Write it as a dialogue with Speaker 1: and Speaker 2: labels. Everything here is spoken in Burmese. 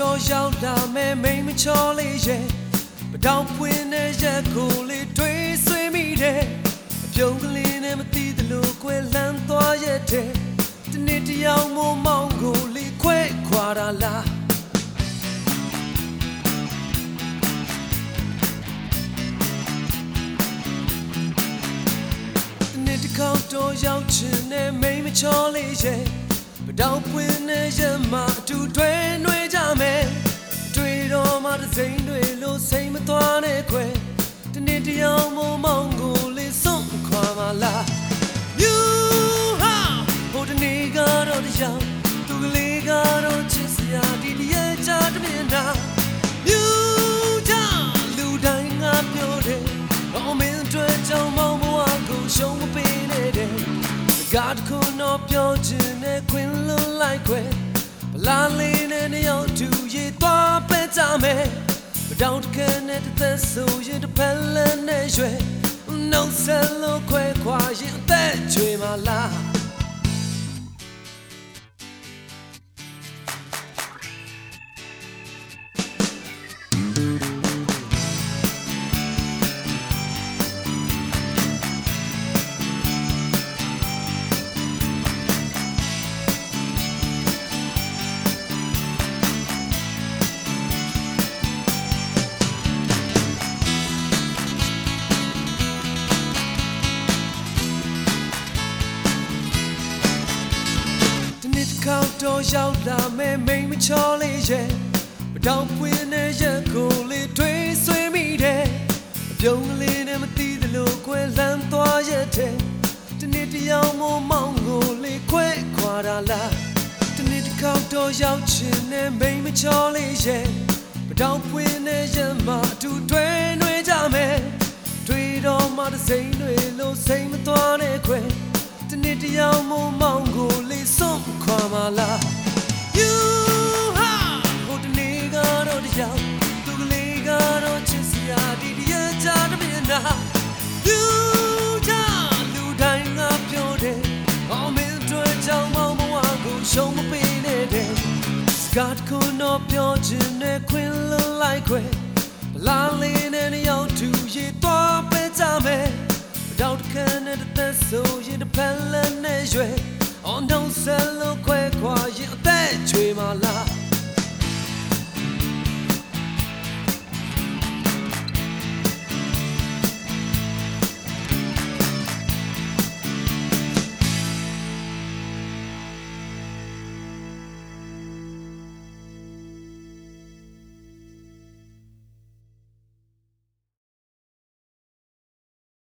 Speaker 1: တော်ရောက်လာမယ်မိန်မချောလေးရဲ့ပတောင်ပွင့်တဲ့ရက်ကိုလေးတွေးဆွေးမိတယ်အပြုံးကလေးနဲ့မသိသလိုကွယ်လန်းသွားရဲ့တဲ့ဒီနေ့တယောက်မို့မောင်းကိုလေးခွဲခွာတာလားဒီနေ့တစ်ခေါက်တော့ရောက်ချင်တဲ့မိန်မချောလေးရဲ့ပတောင်ပွင့်တဲ့ရက်မှာအတူတွဲ တစ်ခုတော့ပြောချင်တဲ့ခွင်လွန်လိုက်ခွဲဗလာလေးနဲ့နှစ်ယောက်တူရေးသွားပဲကြမယ်မတောင်းတခဲနဲ့တစ်သက်ဆိုရင်တစ်ဖက်လည်းနဲ့ရွယ်နှုတ်ဆက်လို့ခွဲခွာရင်အသက်ချွေမလား တစ်ခေါက်တော့ရောက်လာမယ်မိန်မချောလေးရဲ့မတောင်ပွင့်တဲ့ရက်ကိုလေးတွေးဆွေးမိတယ်အပြုံးကလေးနဲ့မသိသလိုကွယ်လန်းသွားရဲ့တဲ့ဒီနေ့တယောက်မို့မောင်းကိုလေးခွဲခွာတာလားဒီနေ့တစ်ခေါက်တော့ရောက်ချင်တဲ့မိန်မချောလေးရဲ့မတောင်ပွင့်တဲ့ရက်မှာအတူတွဲနှွေးကြမယ်တွေ့တော့မှတစ်စိမ့်တွေလို့စိတ်မသွားနဲ့ခွဲ ဒီနေ့တယောက်မို့မောင်းကိုလေးစွန့်ခွာမလား You ဟာဟိုတနေ့ကတော့တရားသူကလေးကတော့ချစ်စရာဒီတည်းချာတမင်နာ You ကြလူတိုင်းငါပြောတယ်အောင်မင်းတို့ကြောင့်မောင်းမဝကိုရှုံးမပေးနဲ့တဲ့စကားတစ်ခုတော့ပြောချင်တဲ့ခွင်လွန်လိုက်ခွဲလာလေး Pelle neige, oh on danse l'eau.